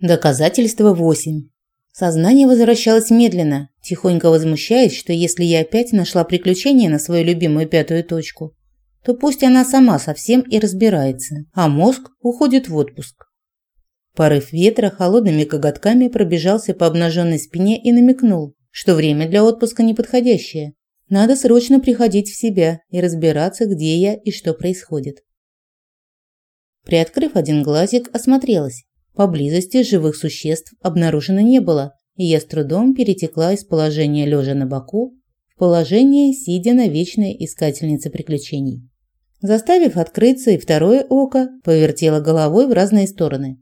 Доказательство 8. Сознание возвращалось медленно, тихонько возмущаясь, что если я опять нашла приключение на свою любимую пятую точку, то пусть она сама совсем и разбирается, а мозг уходит в отпуск. Порыв ветра холодными коготками пробежался по обнаженной спине и намекнул, что время для отпуска неподходящее. Надо срочно приходить в себя и разбираться, где я и что происходит. Приоткрыв один глазик, осмотрелась. Поблизости живых существ обнаружено не было, и я с трудом перетекла из положения лежа на боку в положение, сидя на вечной искательнице приключений. Заставив открыться и второе око, повертела головой в разные стороны.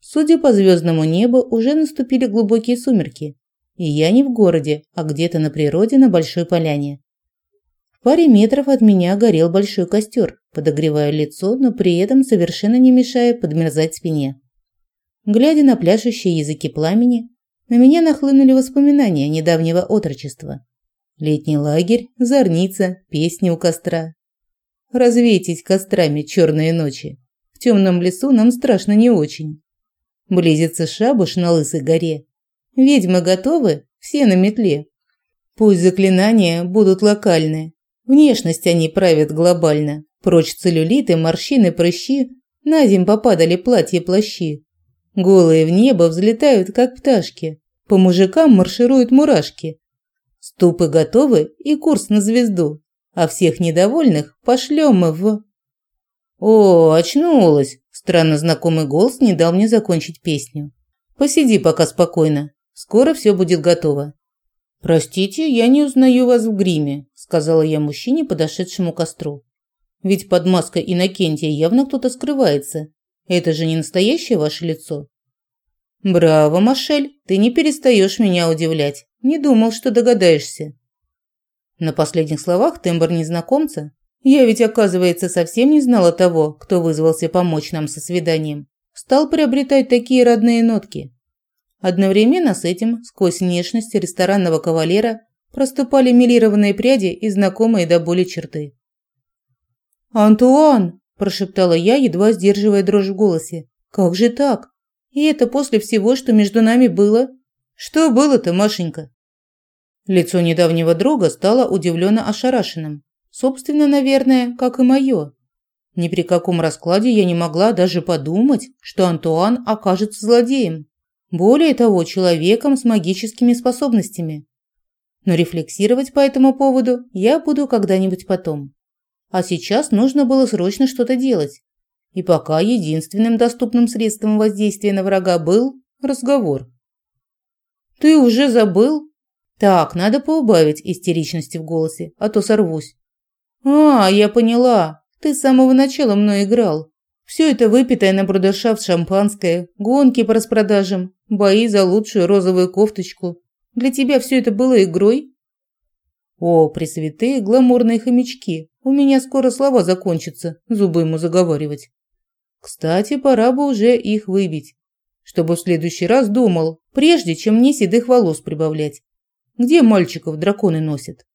Судя по звездному небу, уже наступили глубокие сумерки, и я не в городе, а где-то на природе на большой поляне. В паре метров от меня горел большой костер, подогревая лицо, но при этом совершенно не мешая подмерзать спине. Глядя на пляшущие языки пламени, на меня нахлынули воспоминания недавнего отрочества. Летний лагерь, зорница, песни у костра. Развейтесь кострами черные ночи. В темном лесу нам страшно не очень. Близится шабуш на лысой горе. Ведьмы готовы? Все на метле. Пусть заклинания будут локальны. Внешность они правят глобально. Прочь целлюлиты, морщины, прыщи. На зим попадали платья-плащи. Голые в небо взлетают, как пташки. По мужикам маршируют мурашки. Ступы готовы и курс на звезду. А всех недовольных пошлем мы в... О, очнулась. Странно знакомый голос не дал мне закончить песню. Посиди пока спокойно. Скоро все будет готово. Простите, я не узнаю вас в гриме, сказала я мужчине, подошедшему к костру. Ведь под маской Иннокентия явно кто-то скрывается. Это же не настоящее ваше лицо. Браво, Машель, ты не перестаешь меня удивлять. Не думал, что догадаешься. На последних словах тембр незнакомца. Я ведь, оказывается, совсем не знала того, кто вызвался помочь нам со свиданием. Стал приобретать такие родные нотки. Одновременно с этим, сквозь внешность ресторанного кавалера, проступали милированные пряди и знакомые до боли черты. «Антуан!» Прошептала я, едва сдерживая дрожь в голосе. Как же так? И это после всего, что между нами было? Что было-то, Машенька? Лицо недавнего друга стало удивленно ошарашенным. Собственно, наверное, как и мое. Ни при каком раскладе я не могла даже подумать, что Антуан окажется злодеем. Более того, человеком с магическими способностями. Но рефлексировать по этому поводу я буду когда-нибудь потом. А сейчас нужно было срочно что-то делать. И пока единственным доступным средством воздействия на врага был разговор. «Ты уже забыл?» «Так, надо поубавить истеричности в голосе, а то сорвусь». «А, я поняла. Ты с самого начала мной играл. Все это выпитое на брудершафт шампанское, гонки по распродажам, бои за лучшую розовую кофточку. Для тебя все это было игрой?» «О, пресвятые гламурные хомячки! У меня скоро слова закончатся, зубы ему заговаривать. Кстати, пора бы уже их выбить, чтобы в следующий раз думал, прежде чем мне седых волос прибавлять. Где мальчиков драконы носят?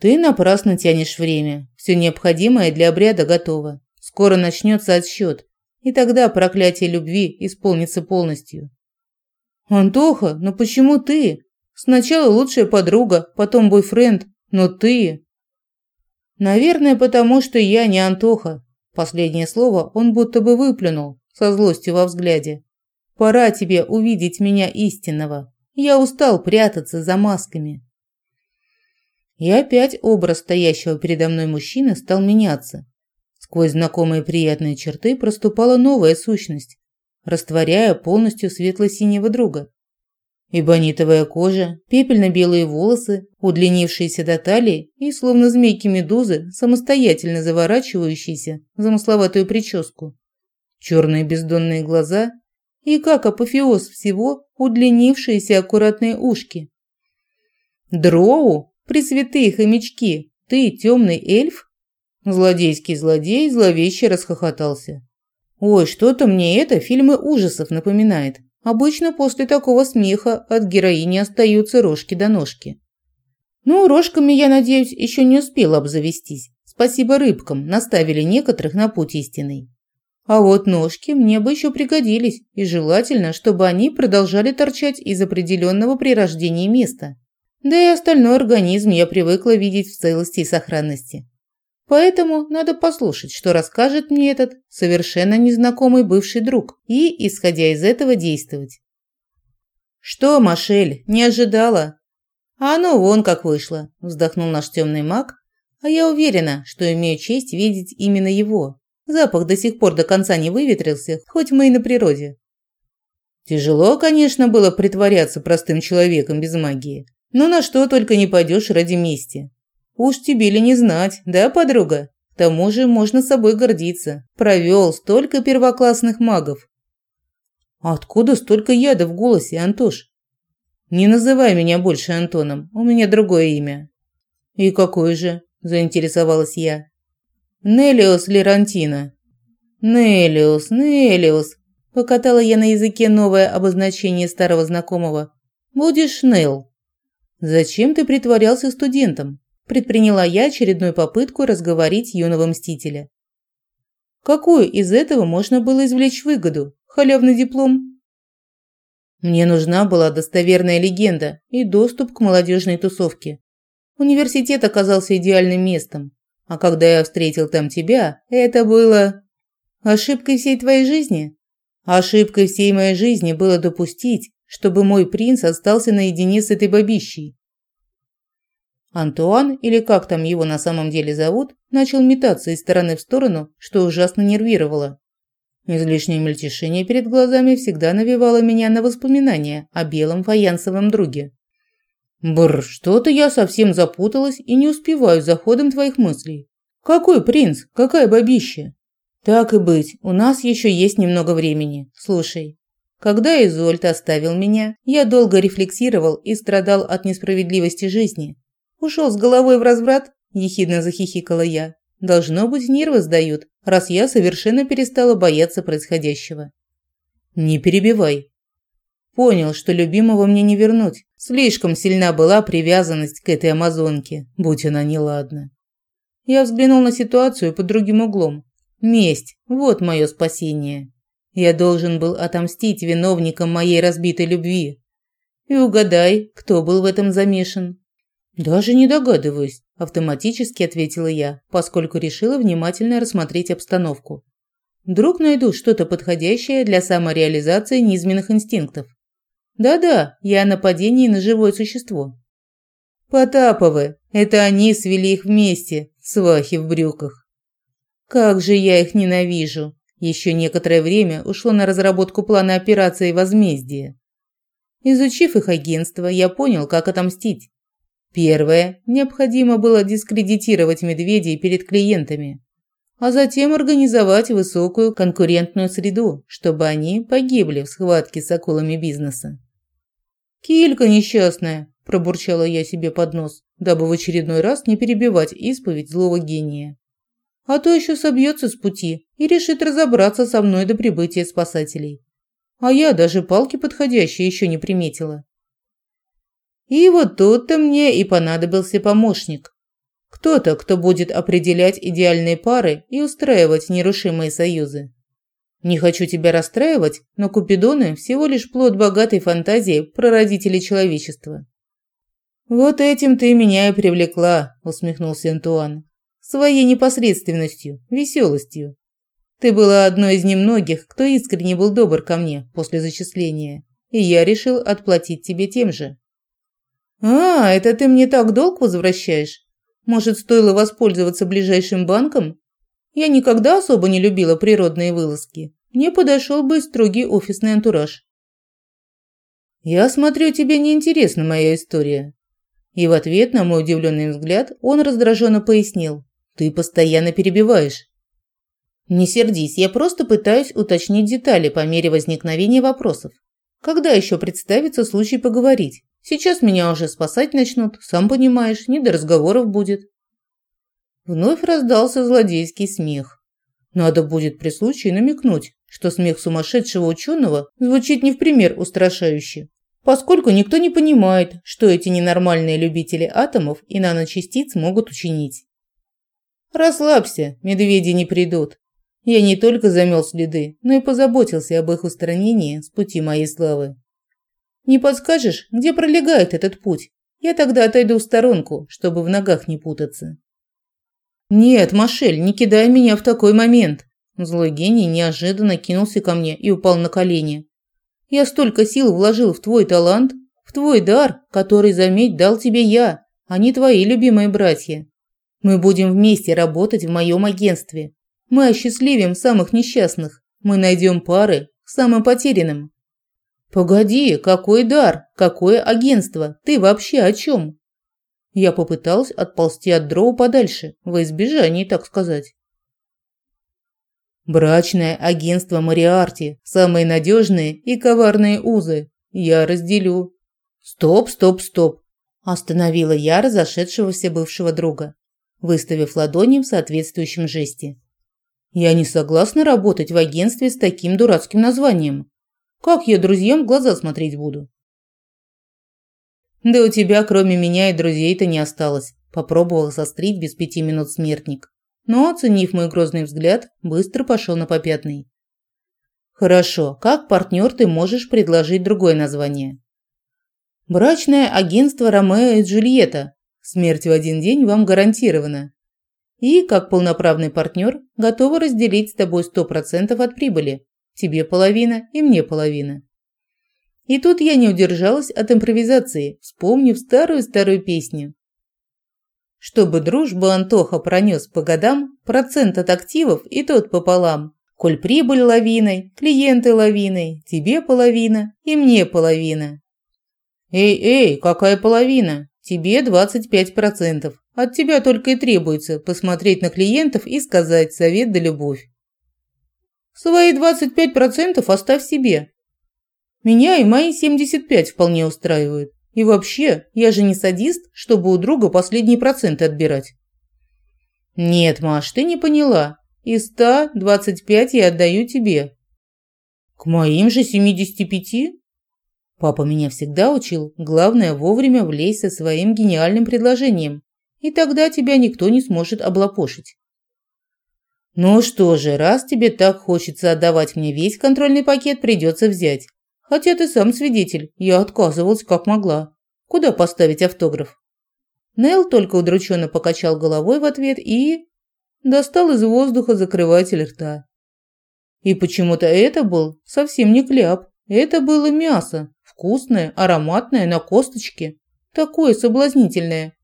Ты напрасно тянешь время. Все необходимое для обряда готово. Скоро начнется отсчет, и тогда проклятие любви исполнится полностью. Антоха, но почему ты? Сначала лучшая подруга, потом бойфренд, но ты... Наверное, потому что я не Антоха. Последнее слово он будто бы выплюнул, со злостью во взгляде. Пора тебе увидеть меня истинного. Я устал прятаться за масками. И опять образ стоящего передо мной мужчины стал меняться. Сквозь знакомые приятные черты проступала новая сущность, растворяя полностью светло-синего друга. Эбонитовая кожа, пепельно-белые волосы, удлинившиеся до талии и, словно змейки-медузы, самостоятельно заворачивающиеся в замысловатую прическу. Черные бездонные глаза и, как апофеоз всего, удлинившиеся аккуратные ушки. «Дроу? Пресвятые хомячки! Ты темный эльф?» Злодейский злодей зловеще расхохотался. «Ой, что-то мне это фильмы ужасов напоминает. Обычно после такого смеха от героини остаются рожки до ножки. Ну, рожками, я надеюсь, еще не успела обзавестись. Спасибо рыбкам, наставили некоторых на путь истинный. А вот ножки мне бы еще пригодились, и желательно, чтобы они продолжали торчать из определенного при рождении места. Да и остальной организм я привыкла видеть в целости и сохранности. Поэтому надо послушать, что расскажет мне этот совершенно незнакомый бывший друг, и, исходя из этого, действовать. «Что, Машель, не ожидала?» «А ну вон как вышло», – вздохнул наш темный маг, а я уверена, что имею честь видеть именно его. Запах до сих пор до конца не выветрился, хоть мы и на природе. Тяжело, конечно, было притворяться простым человеком без магии, но на что только не пойдешь ради мести. Уж тебе ли не знать, да, подруга? К тому же можно собой гордиться. Провел столько первоклассных магов. Откуда столько яда в голосе, Антош? Не называй меня больше Антоном, у меня другое имя. И какое же? Заинтересовалась я. Нелиос Лерантина. Нелиос, Нелиос. Покатала я на языке новое обозначение старого знакомого. Будешь Нел. Зачем ты притворялся студентом? Предприняла я очередную попытку разговорить юного мстителя. Какую из этого можно было извлечь выгоду? Халявный диплом? Мне нужна была достоверная легенда и доступ к молодежной тусовке. Университет оказался идеальным местом. А когда я встретил там тебя, это было... Ошибкой всей твоей жизни? Ошибкой всей моей жизни было допустить, чтобы мой принц остался наедине с этой бабищей. Антуан, или как там его на самом деле зовут, начал метаться из стороны в сторону, что ужасно нервировало. Излишнее мельтешение перед глазами всегда навевало меня на воспоминания о белом фаянсовом друге. Бр, что-то я совсем запуталась и не успеваю за ходом твоих мыслей. Какой принц? Какая бабища? Так и быть, у нас еще есть немного времени. Слушай, когда Изольд оставил меня, я долго рефлексировал и страдал от несправедливости жизни. Ушел с головой в разврат, ехидно захихикала я. Должно быть, нервы сдают, раз я совершенно перестала бояться происходящего. Не перебивай. Понял, что любимого мне не вернуть. Слишком сильна была привязанность к этой амазонке, будь она неладна. Я взглянул на ситуацию под другим углом. Месть – вот мое спасение. Я должен был отомстить виновникам моей разбитой любви. И угадай, кто был в этом замешан. Даже не догадываюсь, автоматически ответила я, поскольку решила внимательно рассмотреть обстановку. Вдруг найду что-то подходящее для самореализации низменных инстинктов. Да-да, я о нападении на живое существо. Потаповы, это они свели их вместе, свахи в брюках. Как же я их ненавижу. Еще некоторое время ушло на разработку плана операции возмездия. Изучив их агентство, я понял, как отомстить. Первое, необходимо было дискредитировать медведей перед клиентами, а затем организовать высокую конкурентную среду, чтобы они погибли в схватке с акулами бизнеса. «Килька несчастная!» – пробурчала я себе под нос, дабы в очередной раз не перебивать исповедь злого гения. А то еще собьется с пути и решит разобраться со мной до прибытия спасателей. А я даже палки подходящие еще не приметила. И вот тут-то мне и понадобился помощник. Кто-то, кто будет определять идеальные пары и устраивать нерушимые союзы. Не хочу тебя расстраивать, но купидоны всего лишь плод богатой фантазии прародителей человечества. Вот этим ты меня и привлекла, усмехнулся Антуан. Своей непосредственностью, веселостью. Ты была одной из немногих, кто искренне был добр ко мне после зачисления, и я решил отплатить тебе тем же. А, это ты мне так долг возвращаешь? Может, стоило воспользоваться ближайшим банком? Я никогда особо не любила природные вылазки мне подошел бы строгий офисный антураж. «Я смотрю, тебе не интересна моя история». И в ответ на мой удивленный взгляд он раздраженно пояснил. «Ты постоянно перебиваешь». «Не сердись, я просто пытаюсь уточнить детали по мере возникновения вопросов. Когда еще представится случай поговорить? Сейчас меня уже спасать начнут, сам понимаешь, не до разговоров будет». Вновь раздался злодейский смех. Надо будет при случае намекнуть, что смех сумасшедшего ученого звучит не в пример устрашающе, поскольку никто не понимает, что эти ненормальные любители атомов и наночастиц могут учинить. «Расслабься, медведи не придут. Я не только замел следы, но и позаботился об их устранении с пути моей славы. Не подскажешь, где пролегает этот путь? Я тогда отойду в сторонку, чтобы в ногах не путаться. Нет, Машель, не кидай меня в такой момент. Злой гений неожиданно кинулся ко мне и упал на колени. Я столько сил вложил в твой талант, в твой дар, который, заметь, дал тебе я, а не твои любимые братья. Мы будем вместе работать в моем агентстве. Мы осчастливим самых несчастных. Мы найдем пары самым потерянным. Погоди, какой дар? Какое агентство? Ты вообще о чем? Я попыталась отползти от дрова подальше, во избежание, так сказать. Брачное агентство Мариарти, самые надежные и коварные узы. Я разделю. Стоп, стоп, стоп. Остановила я разошедшегося бывшего друга, выставив ладони в соответствующем жесте. Я не согласна работать в агентстве с таким дурацким названием. Как я друзьям в глаза смотреть буду? Да у тебя, кроме меня и друзей-то не осталось. Попробовал сострить без пяти минут смертник. Но, оценив мой грозный взгляд, быстро пошел на попятный. Хорошо, как партнер ты можешь предложить другое название? Брачное агентство Ромео и Джульетта. Смерть в один день вам гарантирована и, как полноправный партнер, готова разделить с тобой 100% от прибыли. Тебе половина и мне половина. И тут я не удержалась от импровизации, вспомнив старую-старую песню. Чтобы дружбу Антоха пронес по годам, процент от активов и тот пополам. Коль прибыль лавиной, клиенты лавиной, тебе половина и мне половина. Эй, эй, какая половина? Тебе 25%. От тебя только и требуется посмотреть на клиентов и сказать совет да любовь. Свои 25% оставь себе. Меня и мои 75 вполне устраивают. И вообще, я же не садист, чтобы у друга последние проценты отбирать. Нет, Маш, ты не поняла. Из 100 25 я отдаю тебе. К моим же 75? Папа меня всегда учил, главное вовремя влезть со своим гениальным предложением и тогда тебя никто не сможет облапошить. Ну что же, раз тебе так хочется отдавать мне весь контрольный пакет, придется взять. Хотя ты сам свидетель, я отказывалась как могла. Куда поставить автограф? Нел только удрученно покачал головой в ответ и... достал из воздуха закрыватель рта. И почему-то это был совсем не кляп. Это было мясо. Вкусное, ароматное, на косточке. Такое соблазнительное.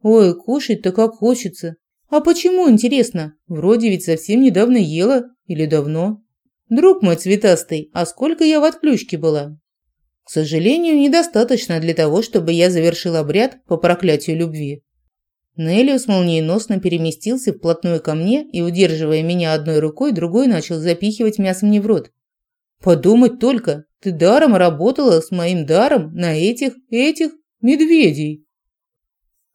Ой, кушать-то как хочется. А почему, интересно? Вроде ведь совсем недавно ела. Или давно? Друг мой цветастый, а сколько я в отключке была? К сожалению, недостаточно для того, чтобы я завершил обряд по проклятию любви. Нелиус молниеносно переместился вплотную ко мне и, удерживая меня одной рукой, другой начал запихивать мясо мне в рот. «Подумать только, ты даром работала с моим даром на этих, этих медведей!»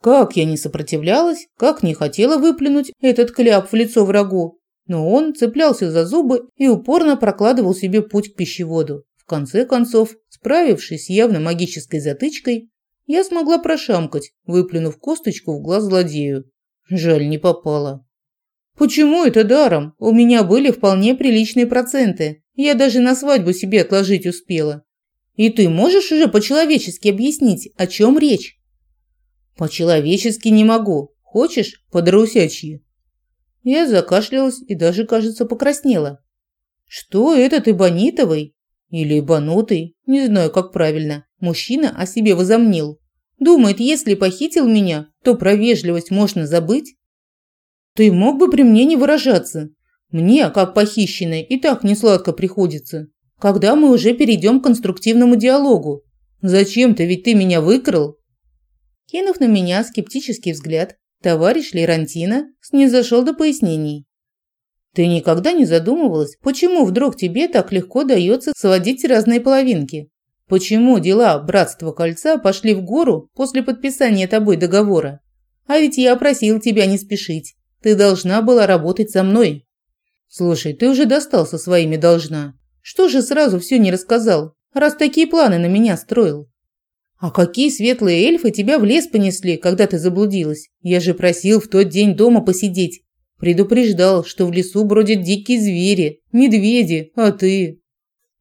Как я не сопротивлялась, как не хотела выплюнуть этот кляп в лицо врагу, но он цеплялся за зубы и упорно прокладывал себе путь к пищеводу. В конце концов, справившись с явно магической затычкой, я смогла прошамкать, выплюнув косточку в глаз злодею. Жаль, не попала. Почему это даром? У меня были вполне приличные проценты. Я даже на свадьбу себе отложить успела. И ты можешь уже по-человечески объяснить, о чем речь? По-человечески не могу. Хочешь, подрусячьи?» Я закашлялась и даже, кажется, покраснела. «Что этот Ибонитовый? Или Ибанутый? Не знаю, как правильно. Мужчина о себе возомнил. Думает, если похитил меня, то про вежливость можно забыть? Ты мог бы при мне не выражаться. Мне, как похищенной, и так несладко приходится. Когда мы уже перейдем к конструктивному диалогу? Зачем-то ведь ты меня выкрал, Кинув на меня скептический взгляд, товарищ Лерантина снизошел до пояснений. «Ты никогда не задумывалась, почему вдруг тебе так легко дается сводить разные половинки? Почему дела Братства Кольца пошли в гору после подписания тобой договора? А ведь я просил тебя не спешить. Ты должна была работать со мной». «Слушай, ты уже достал со своими должна. Что же сразу все не рассказал, раз такие планы на меня строил?» «А какие светлые эльфы тебя в лес понесли, когда ты заблудилась? Я же просил в тот день дома посидеть. Предупреждал, что в лесу бродят дикие звери, медведи, а ты...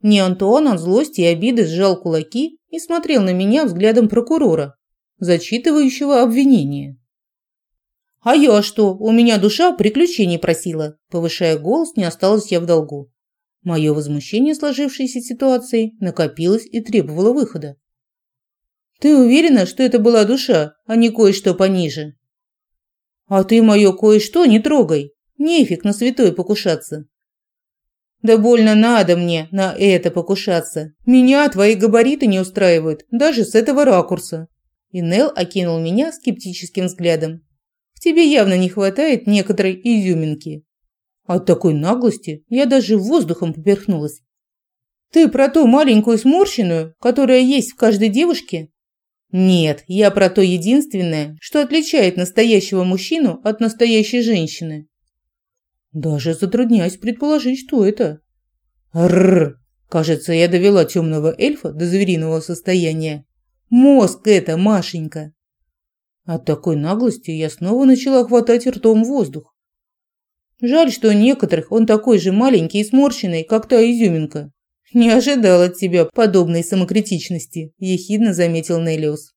Не Антуан от злости и обиды сжал кулаки и смотрел на меня взглядом прокурора, зачитывающего обвинение. «А я что? У меня душа приключений просила!» Повышая голос, не осталось я в долгу. Мое возмущение сложившейся ситуацией накопилось и требовало выхода. «Ты уверена, что это была душа, а не кое-что пониже?» «А ты мое кое-что не трогай. Нефиг на святой покушаться. Да больно надо мне на это покушаться. Меня твои габариты не устраивают, даже с этого ракурса. И Нел окинул меня скептическим взглядом. В тебе явно не хватает некоторой изюминки. От такой наглости я даже воздухом поперхнулась. Ты про ту маленькую сморщенную, которая есть в каждой девушке? Нет, я про то единственное, что отличает настоящего мужчину от настоящей женщины. Даже затрудняюсь предположить, что это. Рррр. Кажется, я довела темного эльфа до звериного состояния. Мозг это, Машенька. От такой наглости я снова начала хватать ртом воздух. Жаль, что у некоторых он такой же маленький и сморщенный, как та изюминка. Не ожидал от тебя подобной самокритичности, ехидно заметил Нелиус.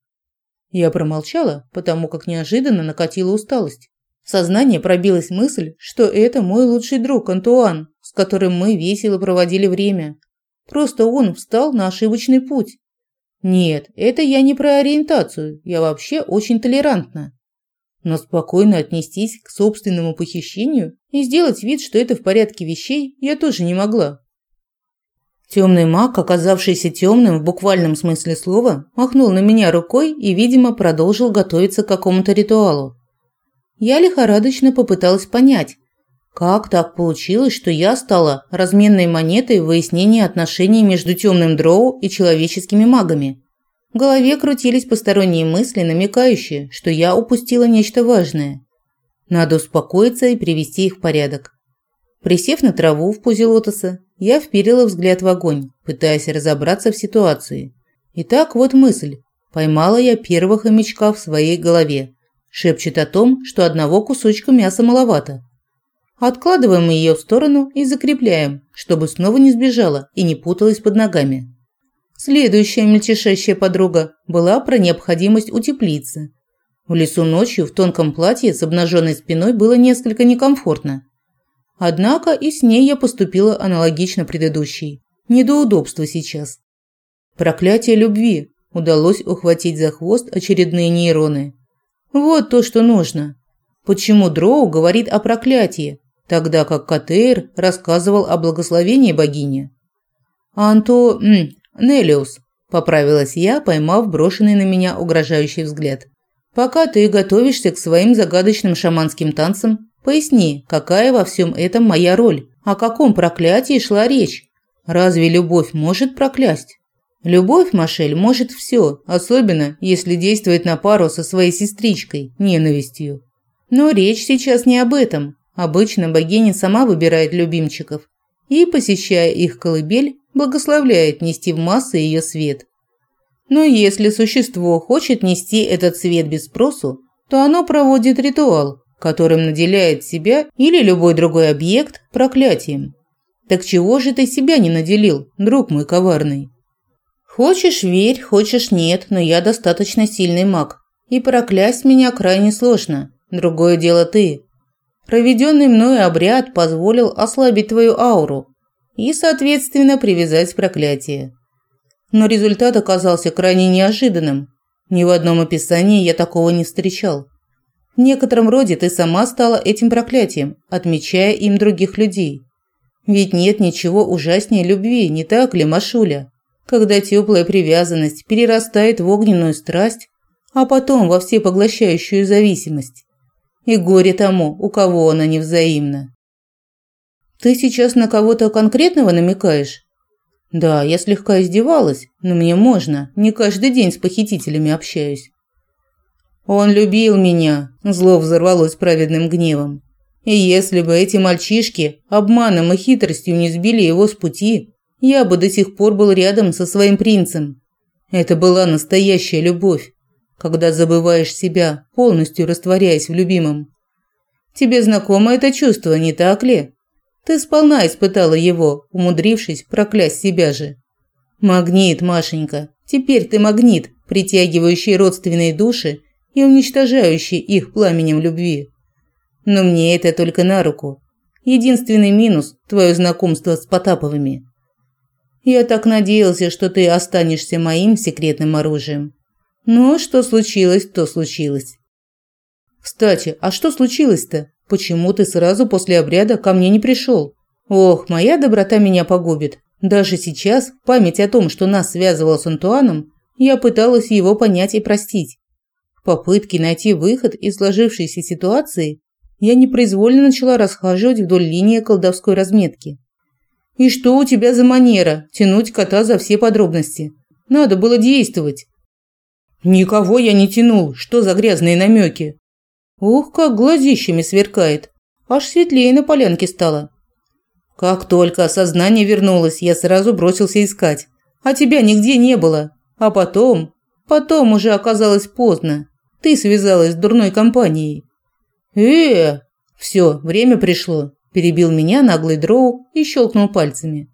Я промолчала, потому как неожиданно накатила усталость. В сознание пробилась мысль, что это мой лучший друг Антуан, с которым мы весело проводили время. Просто он встал на ошибочный путь. Нет, это я не про ориентацию, я вообще очень толерантна. Но спокойно отнестись к собственному похищению и сделать вид, что это в порядке вещей, я тоже не могла. Темный маг, оказавшийся темным в буквальном смысле слова, махнул на меня рукой и, видимо, продолжил готовиться к какому-то ритуалу. Я лихорадочно попыталась понять, как так получилось, что я стала разменной монетой в выяснении отношений между темным дроу и человеческими магами. В голове крутились посторонние мысли, намекающие, что я упустила нечто важное. Надо успокоиться и привести их в порядок. Присев на траву в позе лотоса, я вперила взгляд в огонь, пытаясь разобраться в ситуации. Итак, вот мысль. Поймала я первого хомячка в своей голове. Шепчет о том, что одного кусочка мяса маловато. Откладываем ее в сторону и закрепляем, чтобы снова не сбежала и не путалась под ногами. Следующая мельтешащая подруга была про необходимость утеплиться. В лесу ночью в тонком платье с обнаженной спиной было несколько некомфортно. Однако и с ней я поступила аналогично предыдущей. Не до удобства сейчас. Проклятие любви. Удалось ухватить за хвост очередные нейроны. Вот то, что нужно. Почему Дроу говорит о проклятии, тогда как Катейр рассказывал о благословении богини? Анто... М, Нелиус, поправилась я, поймав брошенный на меня угрожающий взгляд. Пока ты готовишься к своим загадочным шаманским танцам, поясни, какая во всем этом моя роль? О каком проклятии шла речь? Разве любовь может проклясть? Любовь, Машель, может все, особенно если действует на пару со своей сестричкой, ненавистью. Но речь сейчас не об этом. Обычно богиня сама выбирает любимчиков и, посещая их колыбель, благословляет нести в массы ее свет. Но если существо хочет нести этот свет без спросу, то оно проводит ритуал, которым наделяет себя или любой другой объект проклятием. Так чего же ты себя не наделил, друг мой коварный? Хочешь – верь, хочешь – нет, но я достаточно сильный маг. И проклясть меня крайне сложно. Другое дело ты. Проведенный мной обряд позволил ослабить твою ауру и, соответственно, привязать проклятие. Но результат оказался крайне неожиданным. Ни в одном описании я такого не встречал. Некотором роде ты сама стала этим проклятием, отмечая им других людей. Ведь нет ничего ужаснее любви, не так ли, Машуля? когда теплая привязанность перерастает в огненную страсть, а потом во всепоглощающую зависимость. И горе тому, у кого она невзаимна. Ты сейчас на кого-то конкретного намекаешь? Да, я слегка издевалась, но мне можно, не каждый день с похитителями общаюсь. Он любил меня, зло взорвалось праведным гневом. И если бы эти мальчишки обманом и хитростью не сбили его с пути, я бы до сих пор был рядом со своим принцем. Это была настоящая любовь, когда забываешь себя, полностью растворяясь в любимом. Тебе знакомо это чувство, не так ли? Ты сполна испытала его, умудрившись проклясть себя же. Магнит, Машенька, теперь ты магнит, притягивающий родственные души и уничтожающий их пламенем любви. Но мне это только на руку. Единственный минус – твое знакомство с Потаповыми. Я так надеялся, что ты останешься моим секретным оружием. Но что случилось, то случилось. Кстати, а что случилось-то? Почему ты сразу после обряда ко мне не пришел? Ох, моя доброта меня погубит. Даже сейчас, память о том, что нас связывало с Антуаном, я пыталась его понять и простить. Попытке найти выход из сложившейся ситуации я непроизвольно начала расхаживать вдоль линии колдовской разметки. «И что у тебя за манера тянуть кота за все подробности? Надо было действовать». «Никого я не тянул. Что за грязные намеки?» «Ух, как глазищами сверкает. Аж светлее на полянке стало». Как только осознание вернулось, я сразу бросился искать. А тебя нигде не было. А потом... Потом уже оказалось поздно. Ты связалась с дурной компанией. э Все, время пришло. Перебил меня наглый дроу и щелкнул пальцами.